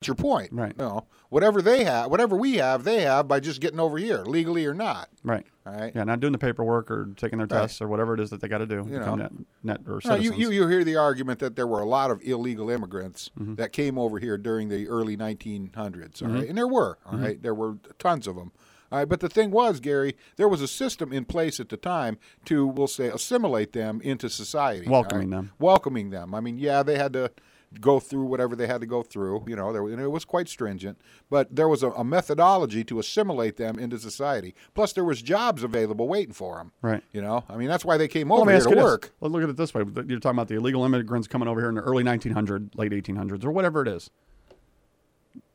That's your point. Right. You know, whatever they have, whatever we have, they have by just getting over here, legally or not. Right. All right. Yeah, not doing the paperwork or taking their Right. tests or whatever it is that they got to do. You know. net, net or Now, you, you, you hear the argument that there were a lot of illegal immigrants Mm-hmm. that came over here during the early 1900s, all right? And there were, all Mm-hmm. right? There were tons of them. All right, but the thing was, Gary, there was a system in place at the time to, we'll say, assimilate them into society. Welcoming them. Welcoming them. I mean, yeah, they had to go through whatever they had to go through, you know, there, and it was quite stringent, but there was a, a methodology to assimilate them into society. Plus, there was jobs available waiting for them. Right. You know, I mean, that's why they came Well, over here to this. work. Let's look at it this way. You're talking about the illegal immigrants coming over here in the early 1900s, late 1800s, or whatever it is.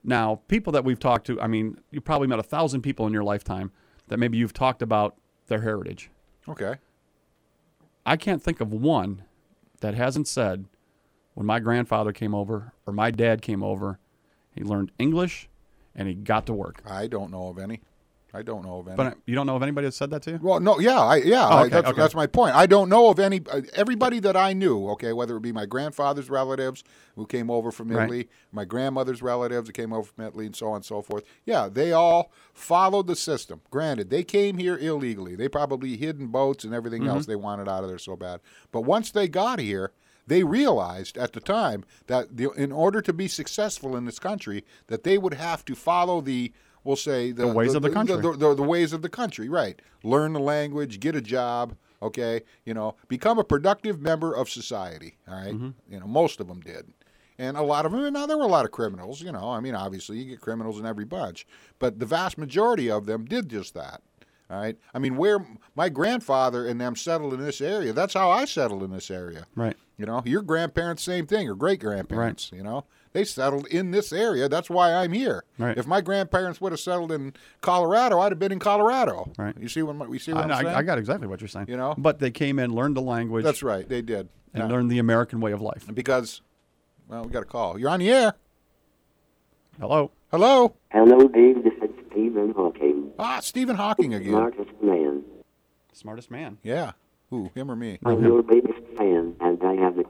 Now, people that we've talked to, I mean, you probably met a thousand people in your lifetime that maybe you've talked about their heritage. Okay. I can't think of one that hasn't said, when my grandfather came over or my dad came over, he learned English and he got to work. I don't know of any. I don't know of any. But you don't know if anybody has said that to you? well, no, yeah, I, yeah, Oh, I, that's, okay. that's my point. I don't know of any. Uh, everybody that I knew, okay, whether it be my grandfather's relatives who came over from Right. Italy, my grandmother's relatives that came over from Italy, and so on and so forth. Yeah, they all followed the system. Granted, they came here illegally. They probably hid in boats and everything Mm-hmm. else they wanted out of there so bad. But once they got here, they realized at the time that the, in order to be successful in this country, that they would have to follow the we'll say the, ways of the country. the, the, the ways of the country, right? Learn the language, get a job, okay? You know, become a productive member of society. All right? Mm-hmm. You know, most of them did, and a lot of them. Now there were a lot of criminals. You know, I mean, obviously you get criminals in every bunch, but the vast majority of them did just that. All right. I mean, where my grandfather and them settled in this area, that's how I settled in this area. Right. You know, your grandparents, same thing, or great grandparents. You know, they settled in this area. That's why I'm here. Right. If my grandparents would have settled in Colorado, I'd have been in Colorado. Right. You see what my- we see what I, am I, saying? I got exactly what you're saying. You know? But they came in, learned the language, That's right. They did. and Yeah. learned the American way of life. because, well, we got a call. You're on the air. Hello. Hello. Hello, Dave. This is Stephen Hawking. Ah, Stephen Hawking again. Smartest man. Smartest man. Yeah. Who? Him or me? I'm your biggest fan, and I have a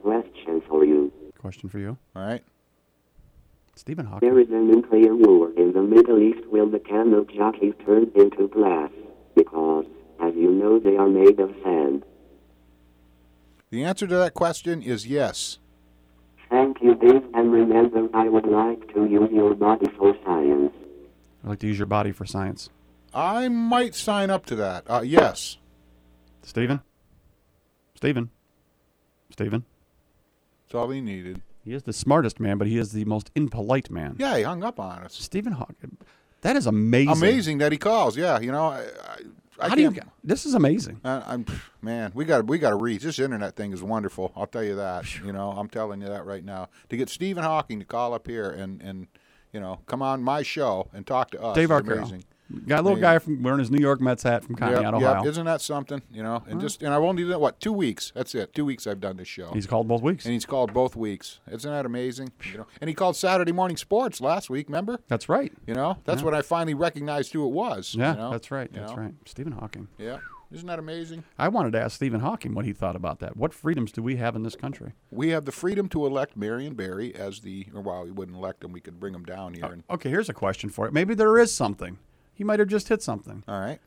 question for you. Question for you. All right. Stephen Hawking. There is a nuclear war in the Middle East. Will the camel jockeys turn into glass? Because, as you know, they are made of sand. The answer to that question is yes. Thank you, Dave, and remember, I would like to use your body for science. I'd like to use your body for science. I might sign up to that. Uh, yes. Stephen? Stephen? Stephen? All he needed. He is the smartest man, but he is the most impolite man. Yeah, he hung up on us. Stephen Hawking. That is amazing. Amazing that he calls. Yeah, you know, I, I, I How do you? can't- This is amazing. Uh, I'm man, we got we got to reach. This internet thing is wonderful. I'll tell you that. You know, I'm telling you that right now. To get Stephen Hawking to call up here and and you know come on my show and talk to us, Dave Arcaro. amazing. Got a little guy from wearing his New York Mets hat from Conneaut, Yep, Ohio. yep. Isn't that something? You know, and just and I won't only done what two weeks. That's it. Two weeks I've done this show. He's called both weeks. and he's called both weeks. Isn't that amazing? You know, and he called Saturday Morning Sports last week. Remember? That's right. You know, that's Yeah. when I finally recognized who it was. Yeah, you know? that's right. You That's know? right. Stephen Hawking. Yeah, isn't that amazing? I wanted to ask Stephen Hawking what he thought about that. What freedoms do we have in this country? We have the freedom to elect Marion Barry as the. Or well, we wouldn't elect him. We could bring him down here. Uh, and, Okay, here's a question for it. Maybe there is something. He might have just hit something. all right.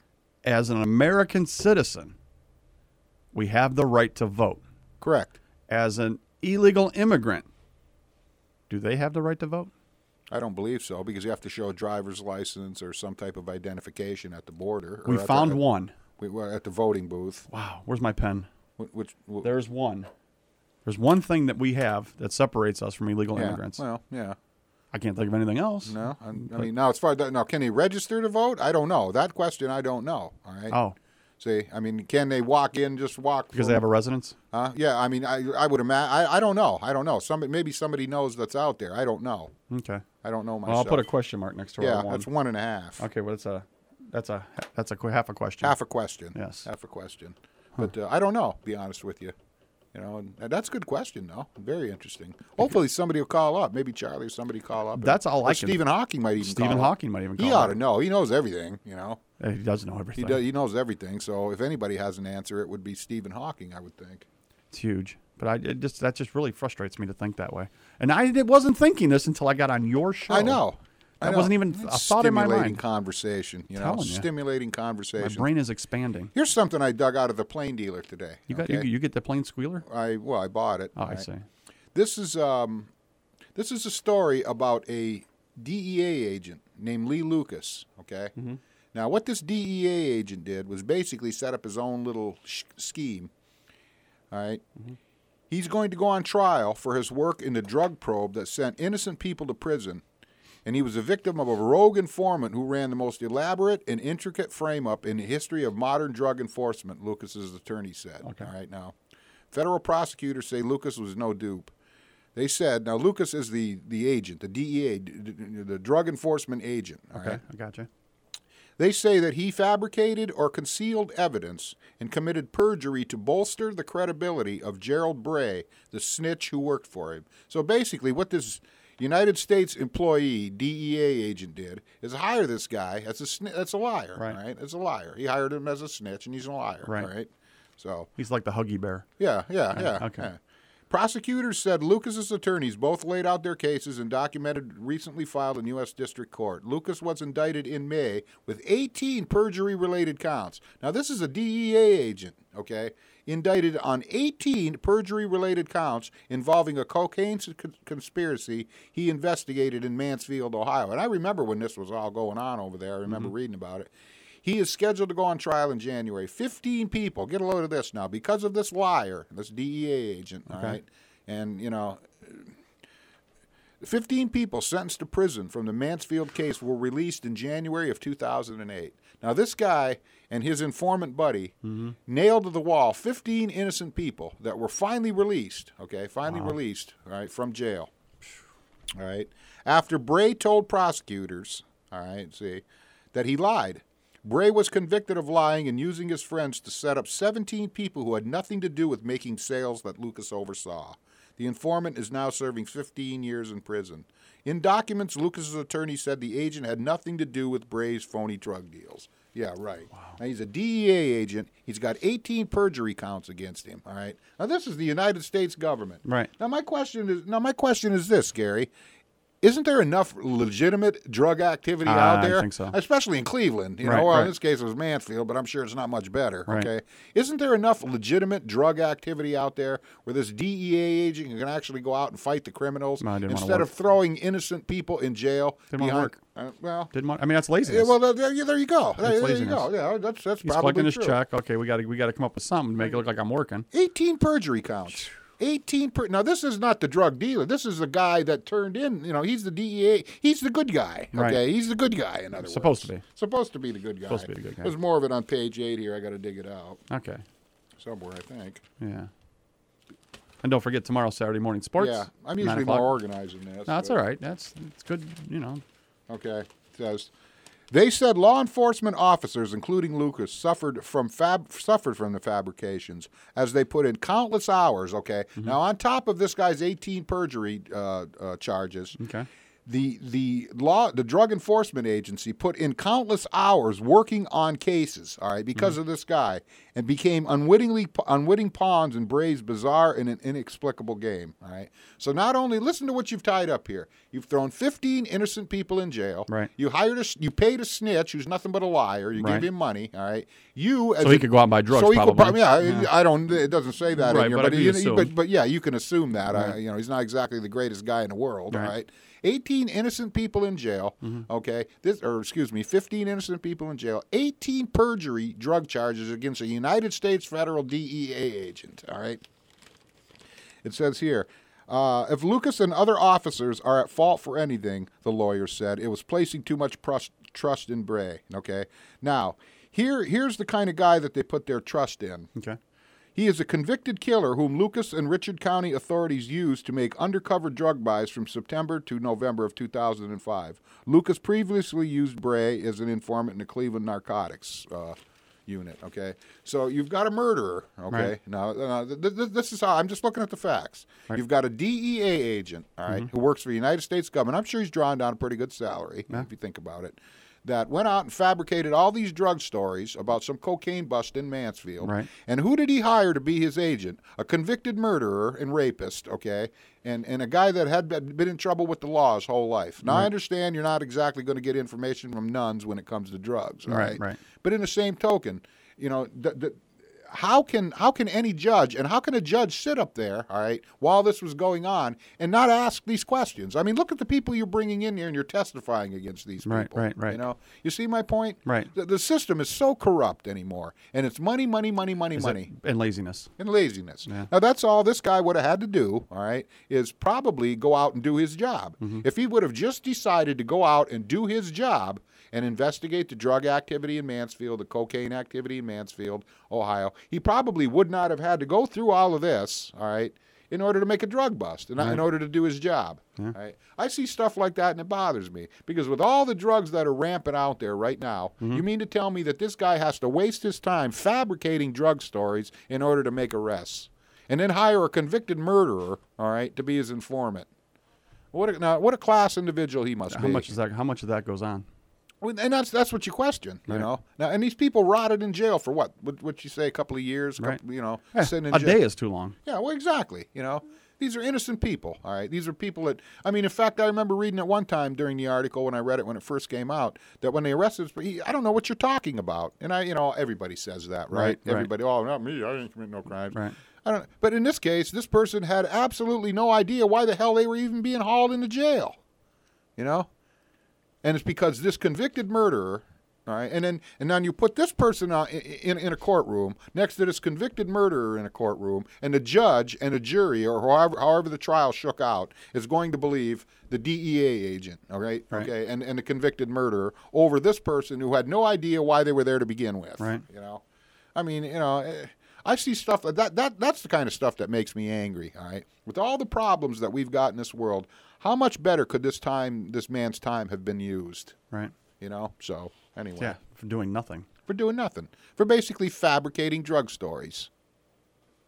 As an American citizen, we have the right to vote. Correct. As an illegal immigrant, do they have the right to vote? I don't believe so because you have to show a driver's license or some type of identification at the border. or We found the, one. We, well, at the voting booth. Wow, where's my pen? Which, which wh- There's one. There's one thing that we have that separates us from illegal yeah, immigrants. Well, yeah. I can't think of anything else. No, I, I mean now as far as now, can they register to vote? I don't know that question. I don't know. All right. Oh, See, I mean, can they walk in just walk because from- they have a residence? Uh, yeah, I mean, I I would imagine. I, I don't know. I don't know. Somebody maybe somebody knows that's out there. I don't know. Okay. I don't know myself. Well, I'll put a question mark next to yeah. one. That's one and a half. Okay, well, that's a that's a that's a half a question. Half a question. Yes. Half a question. But uh, I don't know. Be honest with you. You know, and, that's a good question, though. Very interesting. Hopefully, somebody will call up. Maybe Charlie or somebody call up. That's all I can- Stephen Hawking might even. Stephen call up. Hawking might even He ought up. to know. He knows everything. You know, Uh, He does know he everything. he knows everything. So if anybody has an answer, it would be Stephen Hawking. I would think. It's huge. But I it just that just really frustrates me to think that way. And I did- wasn't thinking this until I got on your show. I know. I That wasn't even a thought in my mind. conversation, you know, Telling ya. stimulating conversation. My conversation. brain is expanding. Here's something I dug out of the Plain Dealer today. You got okay? you, you get the plain squealer? I well, I bought it. Oh, I right? see. This is um, this is a story about a DEA agent named Lee Lucas. Okay. Mm-hmm. Now, what this DEA agent did was basically set up his own little sh- scheme. All right? Mm-hmm. He's going to go on trial for his work in the drug probe that sent innocent people to prison. And he was a victim of a rogue informant who ran the most elaborate and intricate frame up in the history of modern drug enforcement, Lucas's attorney said. Okay. All right, now. Federal prosecutors say Lucas was no dupe. They said, now Lucas is the, the agent, the DEA, the drug enforcement agent. Okay, right? I got you. They say that he fabricated or concealed evidence and committed perjury to bolster the credibility of Jerrell Bray, the snitch who worked for him. So basically, what this United States employee, DEA agent, did is hire this guy as a sni- that's a liar, Right. right? As a liar. He hired him as a snitch, and he's a liar, Right. right? So He's like the Huggy Bear. yeah, yeah, yeah. okay. yeah. Prosecutors said Lucas's attorneys both laid out their cases and documented recently filed in U.S. District Court. Lucas was indicted in May with 18 perjury related counts. Now, this is a DEA agent, okay? Indicted on 18 perjury related counts involving a cocaine con- conspiracy he investigated in Mansfield, Ohio. And I remember when this was all going on over there. I remember mm-hmm. reading about it. He is scheduled to go on trial in January. 15 people, get a load of this now, because of this liar, this DEA agent, Okay. right? And, you know, 15 people sentenced to prison from the Mansfield case were released in January of 2008. Now, this guy and his informant buddy mm-hmm. nailed to the wall 15 innocent people that were finally released, okay, finally released, all right, from jail. All right. After Bray told prosecutors, all right, see, that he lied. Bray was convicted of lying and using his friends to set up 17 people who had nothing to do with making sales that Lucas oversaw. The informant is now serving 15 years in prison. In documents, Lucas's attorney said the agent had nothing to do with Bray's phony drug deals. Yeah, right. Now he's a DEA agent. He's got 18 perjury counts against him. All right. Now this is the United States government. Right. Now my question is now my question is this, Gary. Isn't there enough legitimate drug activity Uh, out I think so. Especially in Cleveland. You Right, know, well, right. in this case it was Mansfield, but I'm sure it's not much better. Right. Okay. Isn't there enough legitimate drug activity out there where this DEA agent can actually go out and fight the criminals No, I didn't wanna instead of throwing innocent people in jail Didn't behind work. Uh, well, Didn't want. I mean, that's yeah, laziness. well, there, there, there you go. There, there you go. Yeah, that's that's He's probably collecting his check. Okay, we got to we got to come up with something to make it look like I'm working. 18 perjury counts. 18 per now this is not the drug dealer this is the guy that turned in you know he's the DEA he's the good guy okay Right. he's the good guy in other Supposed words to be. supposed to be the good guy Supposed to be the good guy. there's more of it on page 8 here I got to dig it out Okay. somewhere I think Yeah. And don't forget tomorrow Saturday morning sports. yeah I'm usually more organized than this No, that's all right. That's it's good. You know. Okay. It says they said law enforcement officers, including Lucas, suffered from fab suffered from the fabrications as they put in countless hours. Okay. Mm-hmm. Now on top of this guy's 18 perjury uh, uh, charges. Okay. The the law the drug enforcement agency put in countless hours working on cases, all right, because Mm-hmm. of this guy, and became unwittingly unwitting pawns in Bray's bizarre and an inexplicable game. All right. So not only listen to what you've tied up here. You've thrown 15 innocent people in jail. Right. You hired a you paid a snitch who's nothing but a liar. You Right. gave him money. All right. You as So he a- could go out and buy drugs, So he could probably. prob- yeah, I don't. It doesn't say that Right, in here, but but, you but but yeah, you can assume that. I, you know, he's not exactly the greatest guy in the world. All Right. Right. 18 innocent people in jail. Mm-hmm. Okay. This, or excuse me, 15 innocent people in jail. 18 perjury drug charges against a United States federal DEA agent. All right. It says here. Uh, if Lucas and other officers are at fault for anything, the lawyer said, it was placing too much trust, trust in Bray. Okay. Now, here, here's the kind of guy that they put their trust in. Okay. He is a convicted killer whom Lucas and Richland County authorities used to make undercover drug buys from September to November of 2005. Lucas previously used Bray as an informant in the Cleveland narcotics uh, unit. Okay, so you've got a murderer. Okay, Right. now uh, th- th- this is how I'm just looking at the facts. You've got a DEA agent, all right, who works for the United States government. I'm sure he's drawing down a pretty good salary if you think about it. That went out and fabricated all these drug stories about some cocaine bust in Mansfield. Right. And who did he hire to be his agent? A convicted murderer and rapist, okay? And, and a guy that had been in trouble with the law his whole life. Now, I understand you're not exactly going to get information from nuns when it comes to drugs, all Right, right? right. But in the same token, you know, the, the, how can how can any judge and how can a judge sit up there, all right, while this was going on and not ask these questions? I mean, look at the people you're bringing in here and you're testifying against these people. Right, right, right. You know, you see my point? Right. The, the system is so corrupt anymore, and it's money, money, money, money, Is it- money and laziness. and laziness. Yeah. Now that's all this guy would have had to do, all right, is probably go out and do his job. Mm-hmm. If he would have just decided to go out and do his job and investigate the drug activity in Mansfield, the cocaine activity in Mansfield, Ohio, he probably would not have had to go through all of this, all right, in order to make a drug bust and in order to do his job. all right? I see stuff like that and it bothers me because with all the drugs that are rampant out there right now, Mm-hmm. you mean to tell me that this guy has to waste his time fabricating drug stories in order to make arrests and then hire a convicted murderer, all right, to be his informant? What a, now, what a class individual he must How be. much is that? How much of that goes on? Well, and that's that's what you question, you Right. know. Now, and these people rotted in jail for what? What would you say? A couple of years, Right. couple, you know, Eh, sitting in a jail. day is too long. Yeah, well, exactly. You know, these are innocent people. All right, these are people that. I mean, in fact, I remember reading it one time during the article when I read it when it first came out that when they arrested, he, I don't know what you're talking about, and I, you know, everybody says that, right? Right, right. Everybody, oh, not me, I didn't commit no crimes. Right. I don't. But in this case, this person had absolutely no idea why the hell they were even being hauled into jail. You know, and it's because this convicted murderer, all right, and then and then you put this person on, in, in a courtroom next to this convicted murderer in a courtroom, and the judge and a jury or however however the trial shook out is going to believe the DEA agent, all right, Right. okay, and and the convicted murderer over this person who had no idea why they were there to begin with, Right. You know, I mean, you know. eh, I see stuff that that that's the kind of stuff that makes me angry. All right, with all the problems that we've got in this world, how much better could this time, this man's time, have been used? Right. You know. So anyway, Yeah. For doing nothing. for doing nothing, for basically fabricating drug stories.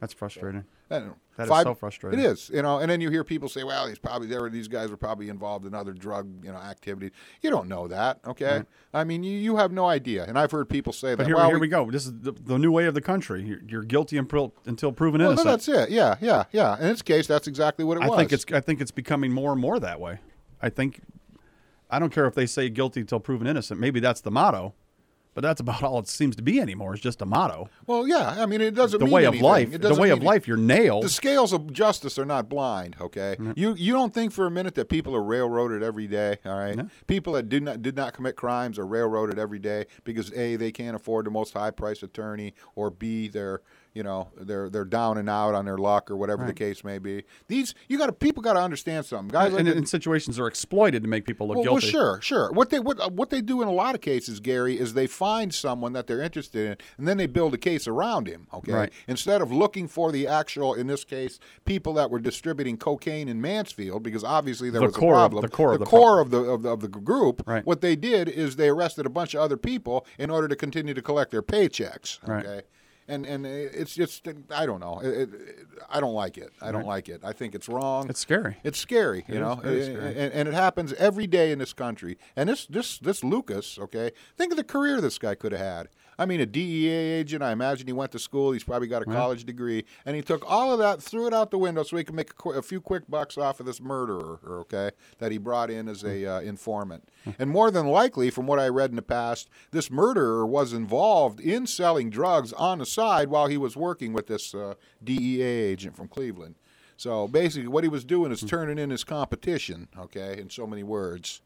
That's frustrating. I don't. That is Five- so frustrating. It is, you know, and then you hear people say, "Well, he's probably there. These guys were probably involved in other drug, you know, activity." You don't know that, okay? I mean, you, you have no idea, and I've heard people say But that. here, well, here we go. This is the, the new way of the country. You're, you're guilty until, until proven well, innocent. that's it. Yeah, yeah, yeah. In this case, that's exactly what it I was. think it's I think it's becoming more and more that way. I think I don't care if they say guilty until proven innocent. Maybe that's the motto, but that's about all it seems to be anymore. It's just a motto. Well, yeah. I mean, it doesn't The way of life. It The way of life. You're nailed. The scales of justice are not blind. Okay, you you don't think for a minute that people are railroaded every day. All right, No. people that did not did not commit crimes are railroaded every day because a they can't afford the most high priced attorney, or b they're you know they're they're down and out on their luck or whatever the case may be. These you got to people got to understand something, guys. and like in situations are exploited to make people look well, well, guilty. sure, sure. What they what what they do in a lot of cases, Gary, is they find someone that they're interested in, and then they build a case around him. Okay, Right. instead of looking for the actual, in this case, people that were distributing cocaine in Mansfield, because obviously there The was core a of- problem. the core of the core of the of the, of the group. Right. What they did is they arrested a bunch of other people in order to continue to collect their paychecks. Right. And, and it's just I don't know It- it- I don't like it I don't like it I think it's wrong It's scary. it's scary, you It is know, scary. and, and it happens every day in this country. And this this this Lucas, okay, think of the career this guy could have had. I mean, a DEA agent. I imagine he went to school. He's probably got a college degree, and he took all of that, threw it out the window, so he could make a, qu- a few quick bucks off of this murderer, okay, that he brought in as a uh, informant. And more than likely, from what I read in the past, this murderer was involved in selling drugs on the side while he was working with this uh, DEA agent from Cleveland. So basically, what he was doing is turning in his competition. Okay, in so many words.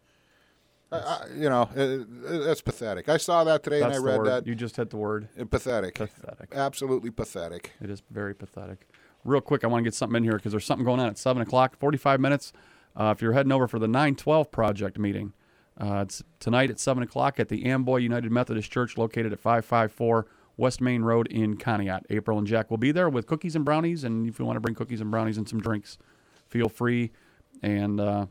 I, you know, uh, that's pathetic. I saw that today That's and I read word. that. You just hit the word. Uh, pathetic. Pathetic. Absolutely pathetic. It is very pathetic. Real quick, I want to get something in here because there's something going on at 7 o'clock, 45 minutes. Uh, if you're heading over for the 912 Project meeting, uh, it's tonight at 7 o'clock at the Amboy United Methodist Church located at 554 West Main Road in Conneaut. April and Jack will be there with cookies and brownies. And if you want to bring cookies and brownies and some drinks, feel free. And uh,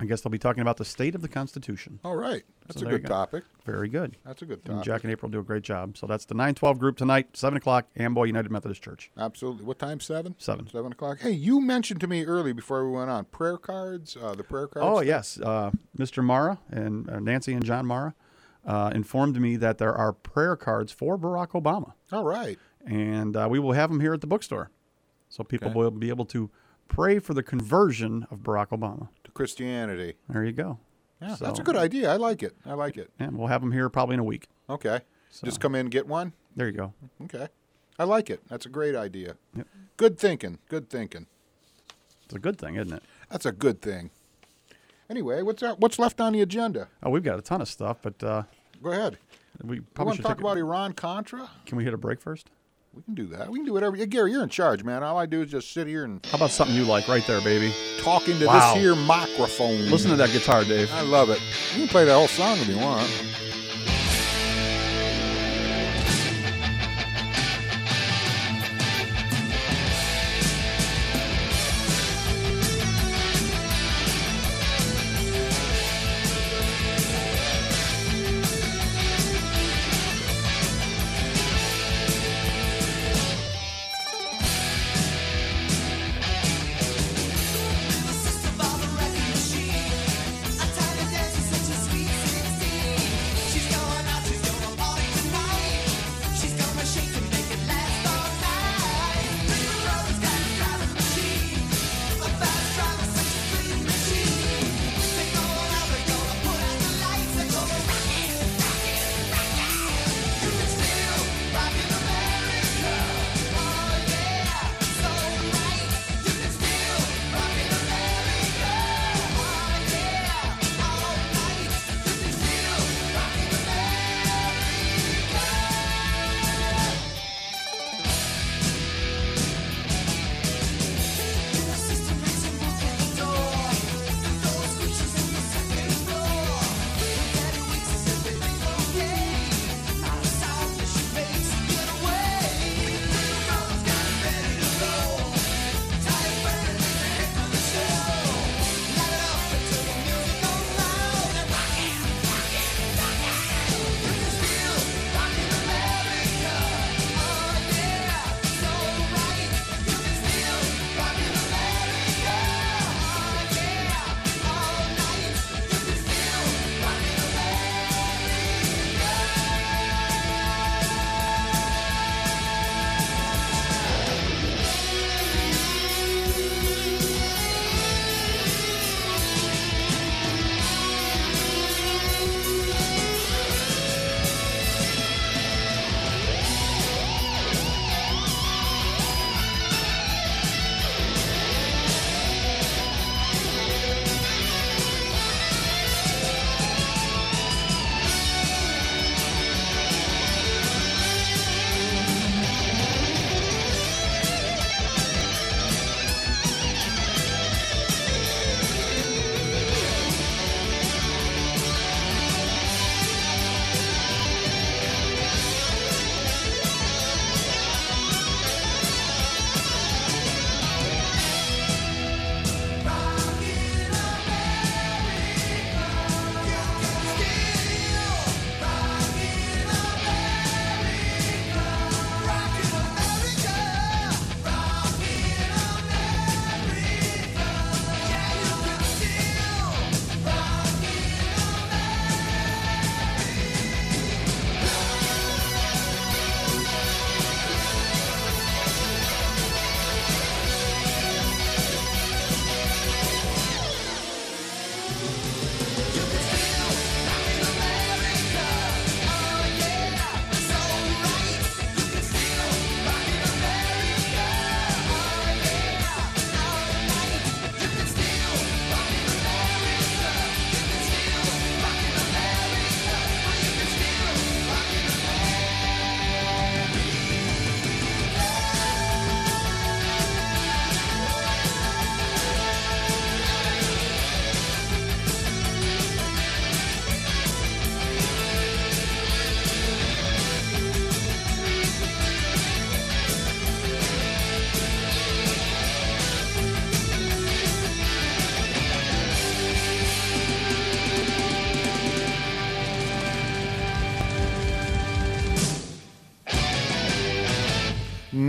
I guess they'll be talking about the state of the Constitution. All right, that's So a good go. topic. Very good. That's a good And topic. Jack and April do a great job. So that's the 912 group tonight, 7 o'clock, Amboy United Methodist Church. Absolutely. What time? Seven. Seven. Seven o'clock. Hey, you mentioned to me early before we went on prayer cards. Uh, the prayer cards. Oh yes, uh, Mr. Mara and uh, Nancy and John Mara uh, informed me that there are prayer cards for Barack Obama, All right. and uh, we will have them here at the bookstore, so people Okay. will be able to pray for the conversion of Barack Obama. Christianity. There you go. Yeah, So- that's a good idea. I like it. I like it. And we'll have them here probably in a week. Okay. Just come in and get one. There you go. Okay. I like it. That's a great idea. Yep. Good thinking. Good thinking. It's a good thing, isn't it? That's a good thing. Anyway, what's what's left on the agenda? Oh, we've got a ton of stuff, but uh, Go ahead. we probably want should to talk about Iran Contra? Can we hit a break first? We can do that. We can do whatever. Yeah, Gary, you're in charge, man. All I do is just sit here and How about something you like right there, baby? talk into Wow. this here microphone. Listen to that guitar, Dave. I love it. You can play that whole song if you want.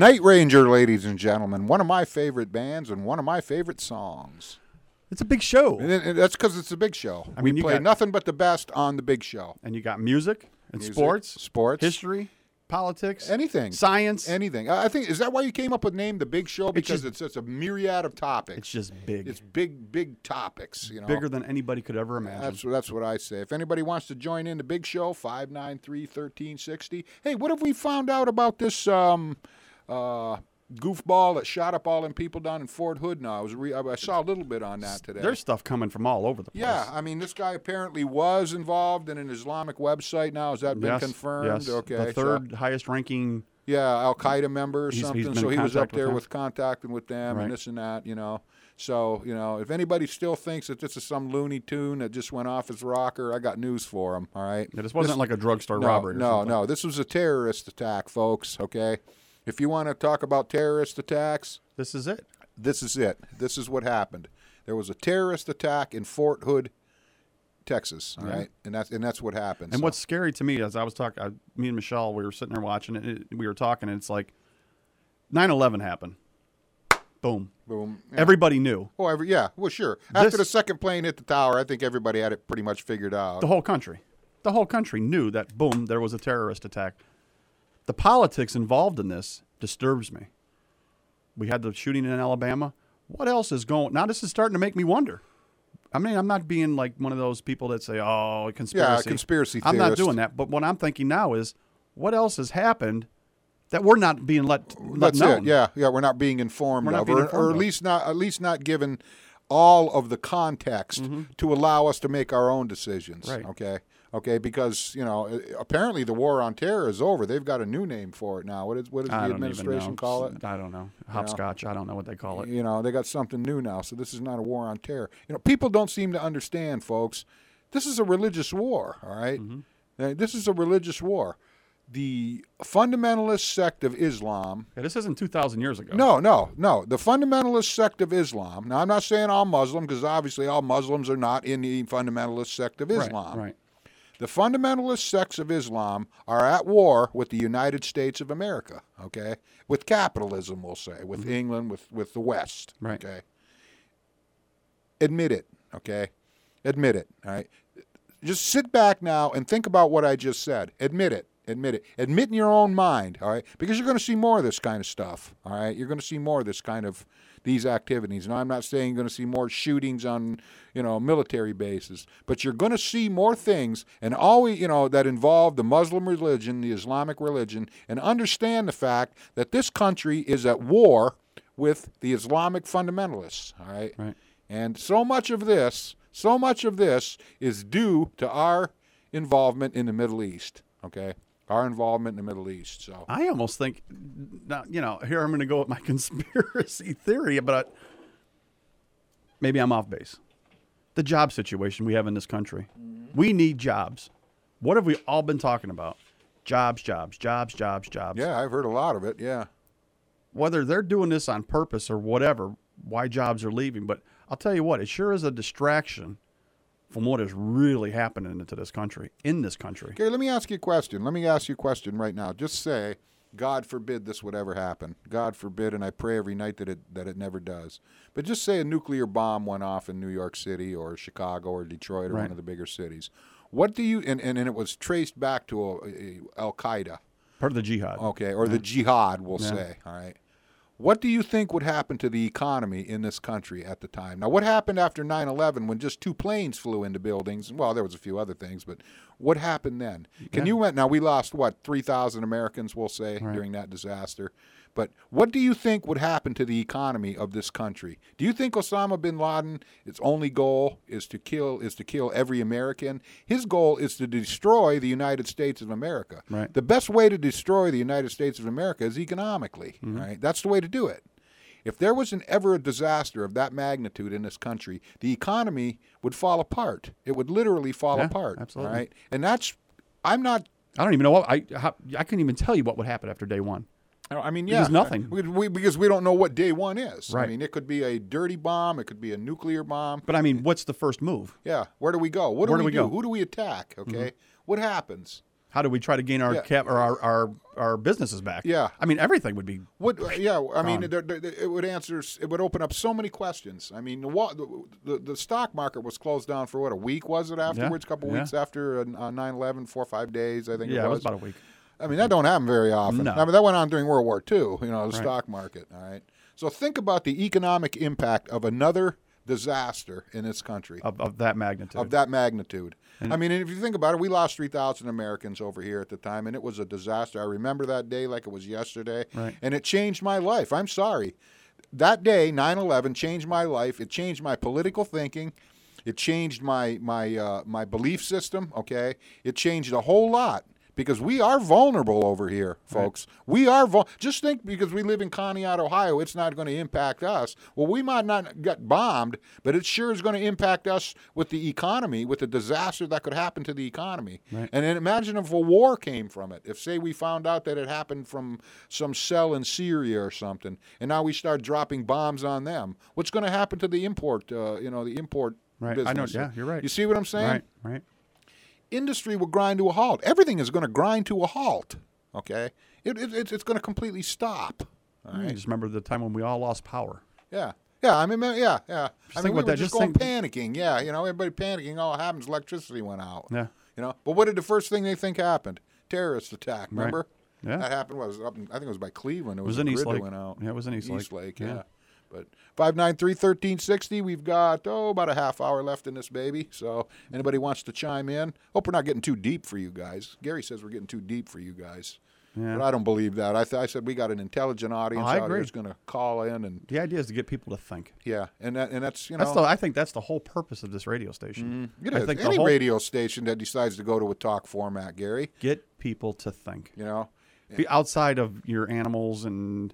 Night Ranger, ladies and gentlemen, one of my favorite bands and one of my favorite songs. It's a big show. And, and that's because it's a big show. I mean, we you play got- nothing but the best on the big show. And you got music and Music, sports, sports. history, politics, Anything. science. Anything. I I think is that why you came up with name the Big Show because just- it's a myriad of topics. it's just big. It's big, big topics. You know, bigger than anybody could ever imagine. That's that's what I say. If anybody wants to join in the big show, 593-1360. Hey, what have we found out about this um, uh, goofball that shot up all them people down in Fort Hood? Now I was re- I saw a little bit on that today. There's stuff coming from all over the place. yeah, I mean, this guy apparently was involved in an Islamic website. Now has that been yes, confirmed? Yes. Okay, The so- third highest ranking. yeah, Al Qaeda member or He's- something. he's so he was up contact with there with contacting with them Right. and this and that, you know. So you know, if anybody still thinks that this is some loony tune that just went off his rocker, I got news for him. All right, Yeah, this wasn't like a drugstore no, robbery. Or no, something. no. This was a terrorist attack, folks. Okay, if you want to talk about terrorist attacks, This is it. this is it. This is what happened. There was a terrorist attack in Fort Hood, Texas. Right, and that's and that's what happened. And So- what's scary to me is I was talking, me and Michelle, we were sitting there watching it, it. We were talking, and it's like 9 11 happened. Boom. boom? yeah. Everybody knew. Oh, every, yeah. Well, sure. After This- the second plane hit the tower, I think everybody had it pretty much figured out. The whole country. The whole country knew that, boom, there was a terrorist attack. The politics involved in this disturbs me. We had the shooting in Alabama. What else is going Now, this is starting to make me wonder. I mean, I'm not being like one of those people that say, oh, conspiracy. Yeah, conspiracy I'm not doing that. But what I'm thinking now is, what else has happened that we're not being let, let That's known? it. Yeah, yeah. We're not being informed not of, being or, informed or at least not at least not given all of the context to allow us to make our own decisions. Mm-hmm. Right. Okay. Okay. Because you know, apparently the war on terror is over. They've got a new name for it now. What is what does the administration call it? I don't know. Hopscotch. I don't know what they call it. You know, they got something new now. So this is not a war on terror. You know, people don't seem to understand, folks. This is a religious war. All right? Mm-hmm. This is a religious war. The fundamentalist sect of Islam Yeah, this isn't 2,000 years ago. No, no, no. The fundamentalist sect of Islam. Now, I'm not saying all Muslim because obviously all Muslims are not in the fundamentalist sect of Right, Islam. Right. The fundamentalist sects of Islam are at war with the United States of America, okay? With capitalism, we'll say, with England, with, with the West, Mm-hmm. Right. okay? Admit it, okay? Admit it, all right? Just sit back now and think about what I just said. Admit it. Admit it. Admit in your own mind, all right? Because you're going to see more of this kind of stuff, all right? You're going to see more of this kind of these activities. Now, I'm not saying you're going to see more shootings on, you know, military bases, but you're going to see more things, and always, you know, that involve the Muslim religion, the Islamic religion, and understand the fact that this country is at war with the Islamic fundamentalists, all right? Right. And so much of this, so much of this is due to our involvement in the Middle East. Okay, our involvement in the Middle East. So I almost think, now, you know, here I'm going to go with my conspiracy theory, but maybe I'm off base. The job situation we have in this country. Mm-hmm. We need jobs. What have we all been talking about? Jobs, jobs, jobs, jobs, jobs. yeah, I've heard a lot of it. Yeah, Whether they're doing this on purpose or whatever, why jobs are leaving. But I'll tell you what, it sure is a distraction from what is really happening into this country, in this country. Okay, let me ask you a question. Let me ask you a question right now. Just say, God forbid this would ever happen. God forbid, and I pray every night that it that it never does. But just say a nuclear bomb went off in New York City or Chicago or Detroit or Right. one of the bigger cities. What do you and, and, and it was traced back to Al Qaeda. Part of the jihad. Okay, or the jihad, we'll Yeah. say. All right. What do you think would happen to the economy in this country at the time? Now, what happened after 9 11 when just two planes flew into buildings? Well, there was a few other things, but what happened then? Can you, now we lost, what, 3,000 Americans, we'll say, Right. during that disaster. But what do you think would happen to the economy of this country? Do you think Osama bin Laden, its only goal is to kill is to kill every American? His goal is to destroy the United States of America. Right. The best way to destroy the United States of America is economically. Mm-hmm. Right. That's the way to do it. If there was an ever a disaster of that magnitude in this country, the economy would fall apart. It would literally fall Yeah, apart. absolutely. Right. And that's I'm not I don't even know what I how, I couldn't even tell you what would happen after day one. I mean, Because yeah, nothing. We, we, because we don't know what day one is. I mean, it could be a dirty bomb. It could be a nuclear bomb. But I mean, what's the first move? Yeah. Where do we go? What do Where we, do we do? go? Mm-hmm. Who do we attack? Okay. What happens? How do we try to gain our Yeah. cap or our, our our businesses back? Yeah. I mean everything would be. What? Yeah, I mean, there, it would answer. It would open up so many questions. I mean, the, the, the, stock market was closed down for what a week was it afterwards? A couple yeah. weeks after uh, 9/11, four or five days, I think. Yeah, it it was. was about a week. I mean, that don't happen very often. No. I mean, that went on during World War II. You know, the Right. stock market. All right. So think about the economic impact of another disaster in this country Of, of that magnitude. of that magnitude. I mean, and if you think about it, we lost 3,000 Americans over here at the time, and it was a disaster. I remember that day like it was yesterday, Right. and it changed my life. I'm sorry. That day, 9 11, changed my life. It changed my political thinking. It changed my, my, uh, my belief system, okay? It changed a whole lot. Because we are vulnerable over here, folks. We are vul- just think because we live in Conneaut, Ohio, it's not going to impact us. Well, we might not get bombed, but it sure is going to impact us with the economy, with the disaster that could happen to the economy. Right. And then imagine if a war came from it. If, say, we found out that it happened from some cell in Syria or something, and now we start dropping bombs on them. What's going to happen to the import? Uh, you know, the import. Right. I know- yeah, you're right. You see what I'm saying? right. Right. Industry will grind to a halt. Everything is going to grind to a halt. Okay, it, it, it's it's going to completely stop. All hmm, I just remember the time when we all lost power. Yeah. Yeah, I mean, yeah, yeah. I think mean, we were that. just, Just going think- panicking. Yeah, you know, everybody panicking. All happens, electricity went out. Yeah. You know, but what did the first thing they think happened? Terrorist attack. Right. Remember? Yeah. That happened. Was up? In, I think it was by Cleveland. It It was, was in Eastlake. went out. Yeah, it was in Eastlake. Lake. Yeah. Yeah. But 593-1360, we've got oh about a half hour left in this baby. So anybody wants to chime in? Hope we're not getting too deep for you guys. Gary says we're getting too deep for you guys. Yeah. But I don't believe that. I, th- I said we got an intelligent audience Oh, I out here agree. that's going to call in and The idea is to get people to think. yeah, and that, and that's you know That's the. I think that's the whole purpose of this radio station. Mm-hmm. it I is. think any whole- radio station that decides to go to a talk format, Gary. Get people to think. You know, Be outside of your animals and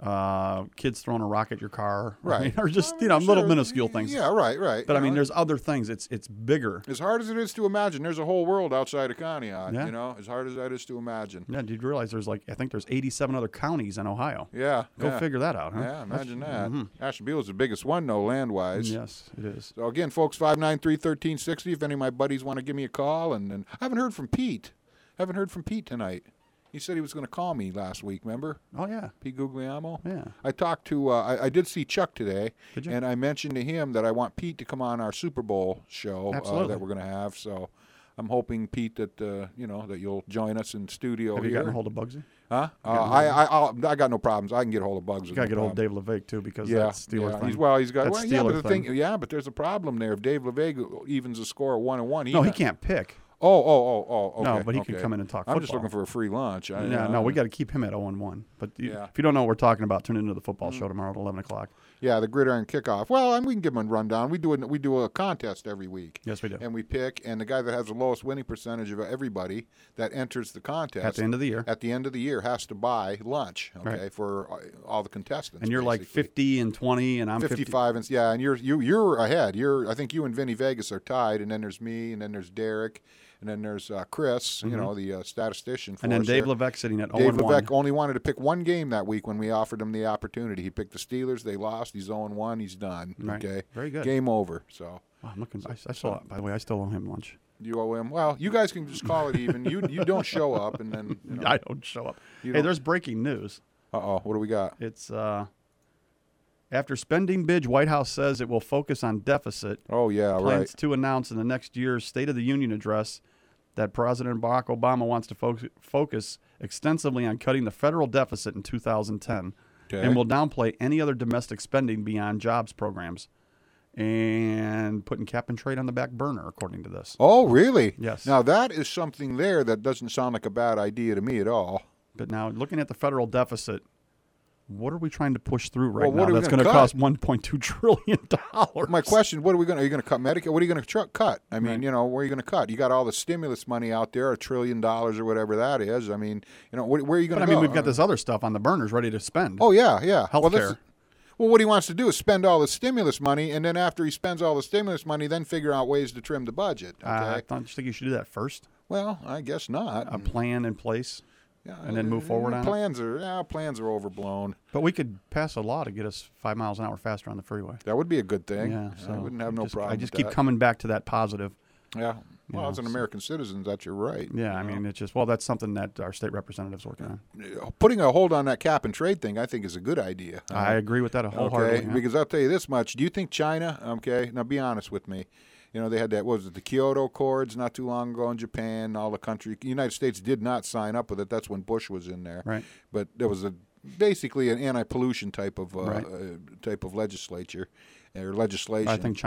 uh, kids throwing a rock at your car, I Right. or just you know mean, little minuscule things. Yeah, right, right. But You I mean, know, there's other things. It's it's bigger. as hard as it is to imagine, there's a whole world outside of Conneaut. Yeah. You know, as hard as that is to imagine. Yeah, did you realize there's like I think there's 87 other counties in Ohio. Yeah. Go yeah. figure that out, huh? Yeah, That's- imagine that. mhm. Ashtabula is the biggest one, though, land wise. Yes, it is. So again, folks, five nine three thirteen sixty. If any of my buddies want to give me a call, and, and I haven't heard from Pete. I haven't heard from Pete tonight. He said he was going to call me last week. Remember, Oh yeah, Pete Guglielmo? yeah. I talked to. Uh, I, I did see Chuck today, Did you? and I mentioned to him that I want Pete to come on our Super Bowl show uh, that we're going to have. So. I'm hoping, Pete, that uh, you know that you'll join us in studio Have you here. gotten a hold of Bugsy? Huh? Uh, I, I, I'll, I got no problems. I can get a hold of Bugs. You with gotta get a hold of. Dave Levesque too because Yeah, that Steeler yeah. thing. He's well. He's got. That Well, yeah, but the thing. thing. Yeah, but there's a problem there. If Dave LeVay evens a score one and one, he no, he can't pick. Oh, oh, oh, oh. Okay, No, but he can come in and talk I'm just looking for a free lunch. I, yeah, uh, no, we got to keep him at 0 and 1. But you, Yeah. If you don't know what we're talking about, tune into the football show tomorrow at 11 o'clock. Yeah, the gridiron kickoff. Well, I mean, we can give him a rundown. We do a, we do a contest every week. Yes, we do. And we pick, and the guy that has the lowest winning percentage of everybody that enters the contest At the end of the year. at the end of the year has to buy lunch. Okay, Right. for uh, all the contestants. And you're like 50 and 20, and I'm 50. 55 and yeah, and you're you you're ahead. You're I think you and Vinny Vegas are tied, and then there's me, and then there's Derek, and then there's uh, Chris, you know, the uh, statistician. For Mm-hmm. And then Dave there. Levesque sitting at 0 Dave and 1. Levesque only wanted to pick one game that week when we offered him the opportunity. He picked the Steelers. They lost. He's 0 1. He's done. Right. Okay. Very good. Game over. So Wow, Oh, I'm looking. I, I still, by the way, I still owe him lunch. you owe him. Well, you guys can just call it even. you you don't show up, and then you know, I don't show up. Hey, there's breaking news. uh oh, what do we got? It's uh, after spending binge, White House says it will focus on deficit. Oh yeah, plans right. to announce in the next year's State of the Union address that President Barack Obama wants to focus, focus extensively on cutting the federal deficit in 2010 Okay. and will downplay any other domestic spending beyond jobs programs and putting cap and trade on the back burner, according to this. Oh really? Yes. Now that is something there that doesn't sound like a bad idea to me at all. But now, looking at the federal deficit, what are we trying to push through right Well, now that's going to cost 1.2 trillion dollars? My question: What are we going? Are you going to cut Medicare? What are you going to tr- cut? I mean, Right. you know, where are you going to cut? You got all the stimulus money out there, a trillion dollars or whatever that is. I mean, you know, where, where are you going to I mean, go? we've got this other stuff on the burners ready to spend. Oh yeah, yeah. Well, Healthcare. well, what he wants to do is spend all the stimulus money, and then after he spends all the stimulus money, then figure out ways to trim the budget. Okay. Uh, I don't you think you should do that first. well, I guess not. A plan in place. And then move forward uh, on it? plans are yeah, plans are overblown. But we could pass a law to get us five miles an hour faster on the freeway. That would be a good thing. Yeah, so I wouldn't have no just, problem. I just keep that. coming back to that positive. Yeah. Well, know, as an so- American citizen, that's your right. Yeah, I mean, it's just well, that's something that our state representatives working on. putting a hold on that cap and trade thing, I think, is a good idea. I agree with that wholeheartedly. Okay, yeah. because I'll tell you this much: Do you think China? Okay, now be honest with me. You know they had that. What was it the Kyoto Accords not too long ago in Japan? All the country, the United States did not sign up with it. That's when Bush was in there. Right. But there was a basically an anti-pollution type of uh, Right. uh, type of legislature or legislation. I think China